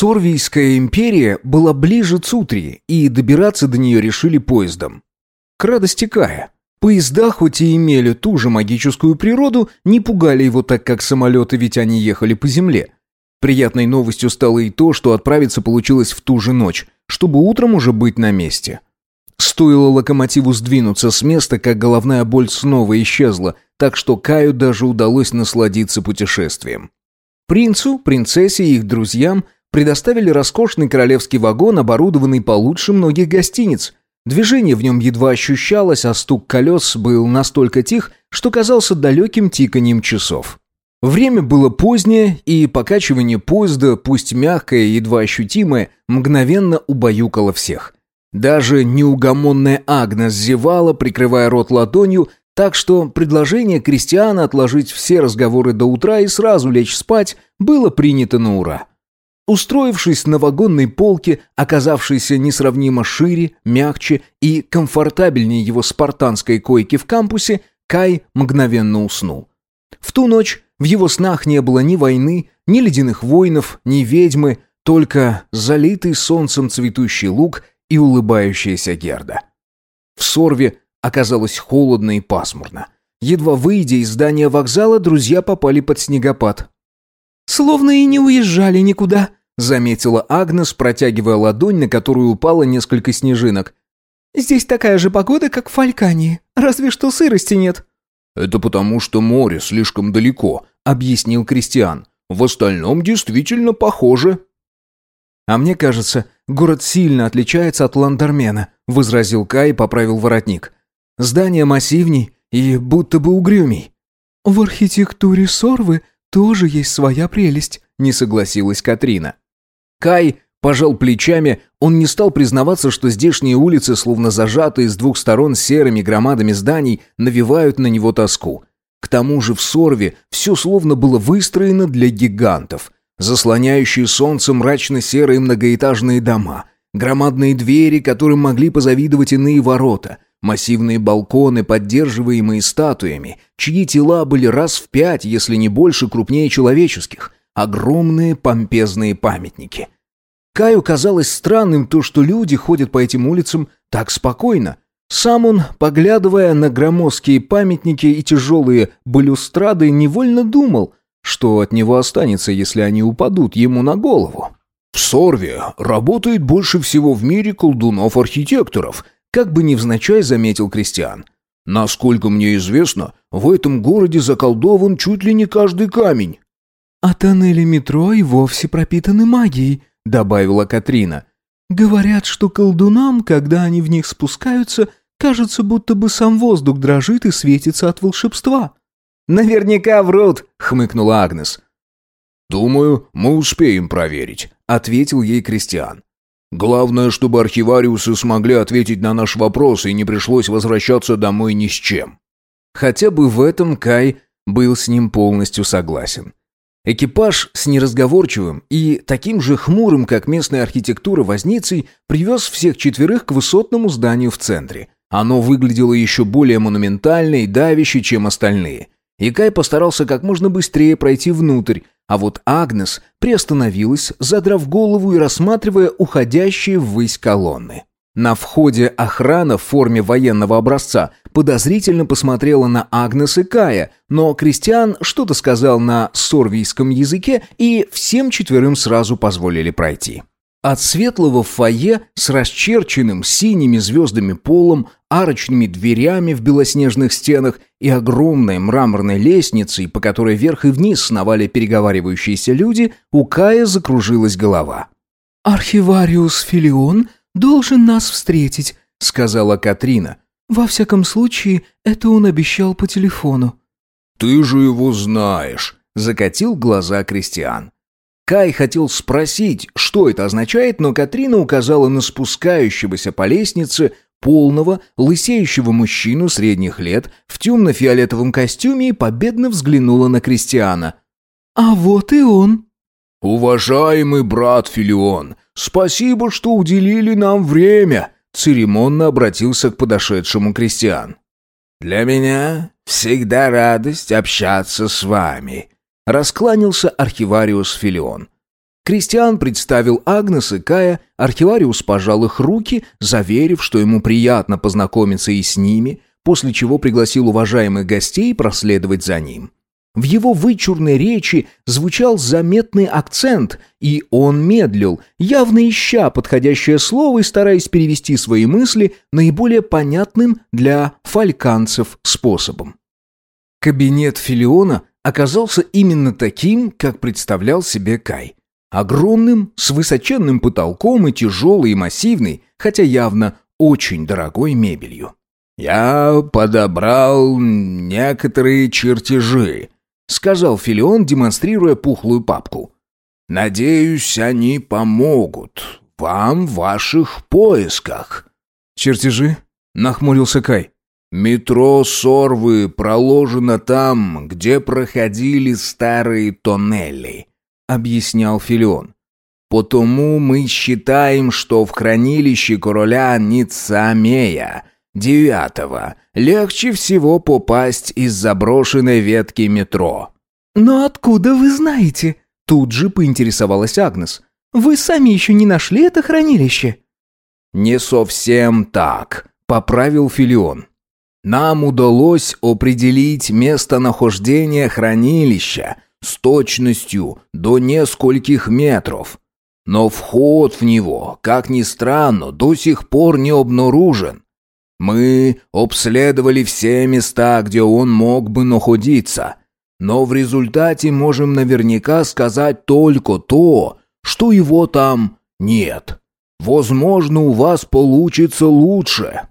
Сорвийская империя была ближе Цутрии, и добираться до нее решили поездом. К радости Кая. Поезда, хоть и имели ту же магическую природу, не пугали его так, как самолеты, ведь они ехали по земле. Приятной новостью стало и то, что отправиться получилось в ту же ночь, чтобы утром уже быть на месте. Стоило локомотиву сдвинуться с места, как головная боль снова исчезла, так что Каю даже удалось насладиться путешествием. Принцу, принцессе и их друзьям предоставили роскошный королевский вагон, оборудованный получше многих гостиниц – Движение в нем едва ощущалось, а стук колес был настолько тих, что казался далеким тиканьем часов. Время было позднее, и покачивание поезда, пусть мягкое и едва ощутимое, мгновенно убаюкало всех. Даже неугомонная Агнес зевала, прикрывая рот ладонью, так что предложение Кристиана отложить все разговоры до утра и сразу лечь спать было принято на ура. Устроившись на вагонной полке, оказавшейся несравнимо шире, мягче и комфортабельнее его спартанской койки в кампусе, Кай мгновенно уснул. В ту ночь в его снах не было ни войны, ни ледяных воинов, ни ведьмы, только залитый солнцем цветущий луг и улыбающаяся Герда. В Сорве оказалось холодно и пасмурно. Едва выйдя из здания вокзала, друзья попали под снегопад. «Словно и не уезжали никуда», заметила Агнес, протягивая ладонь, на которую упало несколько снежинок. «Здесь такая же погода, как в Фалькании, разве что сырости нет». «Это потому, что море слишком далеко», — объяснил Кристиан. «В остальном действительно похоже». «А мне кажется, город сильно отличается от Ландармена», — возразил Кай и поправил воротник. «Здание массивней и будто бы угрюмей». «В архитектуре Сорвы тоже есть своя прелесть», — не согласилась Катрина. Кай пожал плечами, он не стал признаваться, что здешние улицы, словно зажатые с двух сторон серыми громадами зданий, навевают на него тоску. К тому же в Сорве все словно было выстроено для гигантов. Заслоняющие солнце мрачно-серые многоэтажные дома, громадные двери, которым могли позавидовать иные ворота, массивные балконы, поддерживаемые статуями, чьи тела были раз в пять, если не больше, крупнее человеческих – огромные помпезные памятники. Каю казалось странным то, что люди ходят по этим улицам так спокойно. Сам он, поглядывая на громоздкие памятники и тяжелые балюстрады, невольно думал, что от него останется, если они упадут ему на голову. «В Сорве работает больше всего в мире колдунов-архитекторов», как бы невзначай заметил Кристиан. «Насколько мне известно, в этом городе заколдован чуть ли не каждый камень». «А тоннели метро и вовсе пропитаны магией», — добавила Катрина. «Говорят, что колдунам, когда они в них спускаются, кажется, будто бы сам воздух дрожит и светится от волшебства». «Наверняка врут», — хмыкнула Агнес. «Думаю, мы успеем проверить», — ответил ей Кристиан. «Главное, чтобы архивариусы смогли ответить на наш вопрос и не пришлось возвращаться домой ни с чем». Хотя бы в этом Кай был с ним полностью согласен. Экипаж с неразговорчивым и таким же хмурым, как местная архитектура, возницей привез всех четверых к высотному зданию в центре. Оно выглядело еще более монументально и давяще, чем остальные. И Кай постарался как можно быстрее пройти внутрь, а вот Агнес приостановилась, задрав голову и рассматривая уходящие ввысь колонны. На входе охрана в форме военного образца подозрительно посмотрела на Агнес и Кая, но Кристиан что-то сказал на сорвийском языке, и всем четверым сразу позволили пройти. От светлого фойе с расчерченным синими звездами полом, арочными дверями в белоснежных стенах и огромной мраморной лестницей, по которой вверх и вниз сновали переговаривающиеся люди, у Кая закружилась голова. «Архивариус Филион должен нас встретить», — сказала Катрина. «Во всяком случае, это он обещал по телефону». «Ты же его знаешь», — закатил глаза Кристиан. Кай хотел спросить, что это означает, но Катрина указала на спускающегося по лестнице полного, лысеющего мужчину средних лет в темно-фиолетовом костюме и победно взглянула на Кристиана. «А вот и он». «Уважаемый брат Филион, спасибо, что уделили нам время», — церемонно обратился к подошедшему крестьян. «Для меня всегда радость общаться с вами», — раскланялся архивариус Филион. Кристиан представил Агнес и Кая, архивариус пожал их руки, заверив, что ему приятно познакомиться и с ними, после чего пригласил уважаемых гостей проследовать за ним. В его вычурной речи звучал заметный акцент, и он медлил, явно ища подходящее слово и стараясь перевести свои мысли наиболее понятным для фальканцев способом. Кабинет Филиона оказался именно таким, как представлял себе Кай. Огромным, с высоченным потолком и тяжелой и массивной, хотя явно очень дорогой мебелью. «Я подобрал некоторые чертежи», сказал Филион, демонстрируя пухлую папку. «Надеюсь, они помогут вам в ваших поисках». «Чертежи?» — нахмурился Кай. «Метро Сорвы проложено там, где проходили старые тоннели», — объяснял Филион. «Потому мы считаем, что в хранилище короля Ницамея Девятого. Легче всего попасть из заброшенной ветки метро. «Но откуда вы знаете?» Тут же поинтересовалась Агнес. «Вы сами еще не нашли это хранилище?» «Не совсем так», — поправил Филион. «Нам удалось определить местонахождение хранилища с точностью до нескольких метров. Но вход в него, как ни странно, до сих пор не обнаружен. Мы обследовали все места, где он мог бы находиться, но в результате можем наверняка сказать только то, что его там нет. Возможно, у вас получится лучше».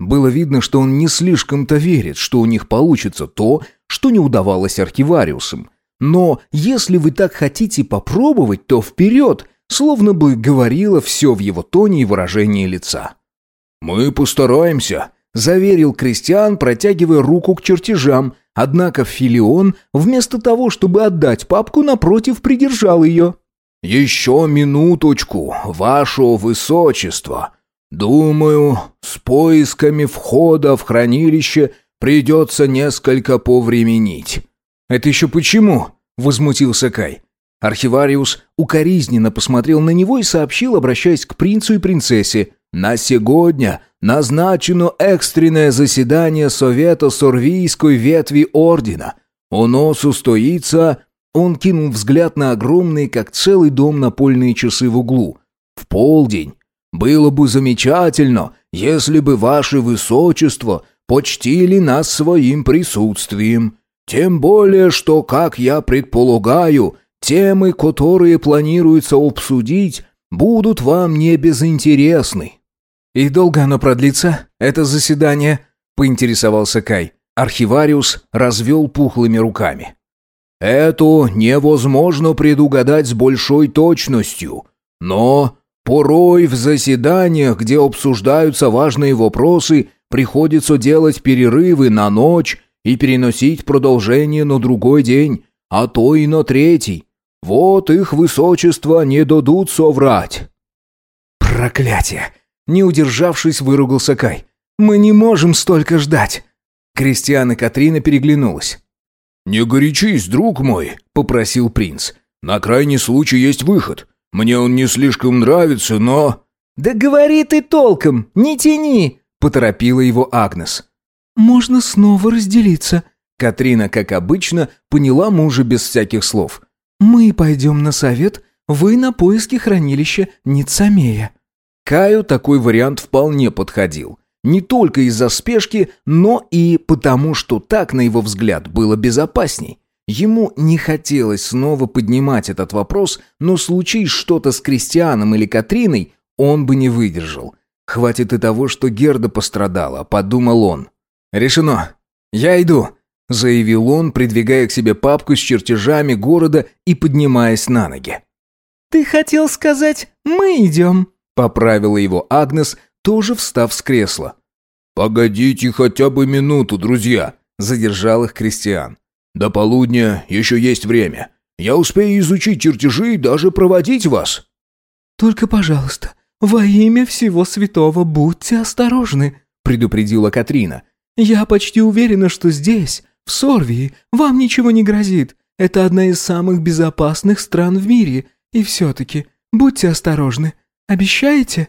Было видно, что он не слишком-то верит, что у них получится то, что не удавалось архивариусам. Но если вы так хотите попробовать, то вперед, словно бы говорило все в его тоне и выражении лица. «Мы постараемся», — заверил Кристиан, протягивая руку к чертежам, однако Филион, вместо того, чтобы отдать папку, напротив, придержал ее. «Еще минуточку, ваше высочество. Думаю, с поисками входа в хранилище придется несколько повременить». «Это еще почему?» — возмутился Кай. Архивариус укоризненно посмотрел на него и сообщил, обращаясь к принцу и принцессе. На сегодня назначено экстренное заседание Совета Сорвийской ветви Ордена. Оно состоится...» Он кинул взгляд на огромные, как целый дом, напольные часы в углу. «В полдень. Было бы замечательно, если бы ваше высочество почтили нас своим присутствием. Тем более, что, как я предполагаю, темы, которые планируется обсудить, будут вам не безинтересны». «И долго оно продлится, это заседание?» — поинтересовался Кай. Архивариус развел пухлыми руками. «Это невозможно предугадать с большой точностью. Но порой в заседаниях, где обсуждаются важные вопросы, приходится делать перерывы на ночь и переносить продолжение на другой день, а то и на третий. Вот их высочество не дадут соврать». «Проклятие!» Не удержавшись, выругался Кай. «Мы не можем столько ждать!» Кристиан и Катрина переглянулась. «Не горячись, друг мой», — попросил принц. «На крайний случай есть выход. Мне он не слишком нравится, но...» «Да говори ты толком, не тяни!» — поторопила его Агнес. «Можно снова разделиться». Катрина, как обычно, поняла мужа без всяких слов. «Мы пойдем на совет, вы на поиски хранилища Ницамея». Каю такой вариант вполне подходил. Не только из-за спешки, но и потому, что так, на его взгляд, было безопасней. Ему не хотелось снова поднимать этот вопрос, но случись что-то с Кристианом или Катриной, он бы не выдержал. Хватит и того, что Герда пострадала, подумал он. «Решено. Я иду», — заявил он, придвигая к себе папку с чертежами города и поднимаясь на ноги. «Ты хотел сказать, мы идем?» Поправила его Агнес, тоже встав с кресла. «Погодите хотя бы минуту, друзья», — задержал их Кристиан. «До полудня еще есть время. Я успею изучить чертежи и даже проводить вас». «Только, пожалуйста, во имя всего святого будьте осторожны», — предупредила Катрина. «Я почти уверена, что здесь, в Сорвии, вам ничего не грозит. Это одна из самых безопасных стран в мире. И все-таки будьте осторожны. Обещаете?»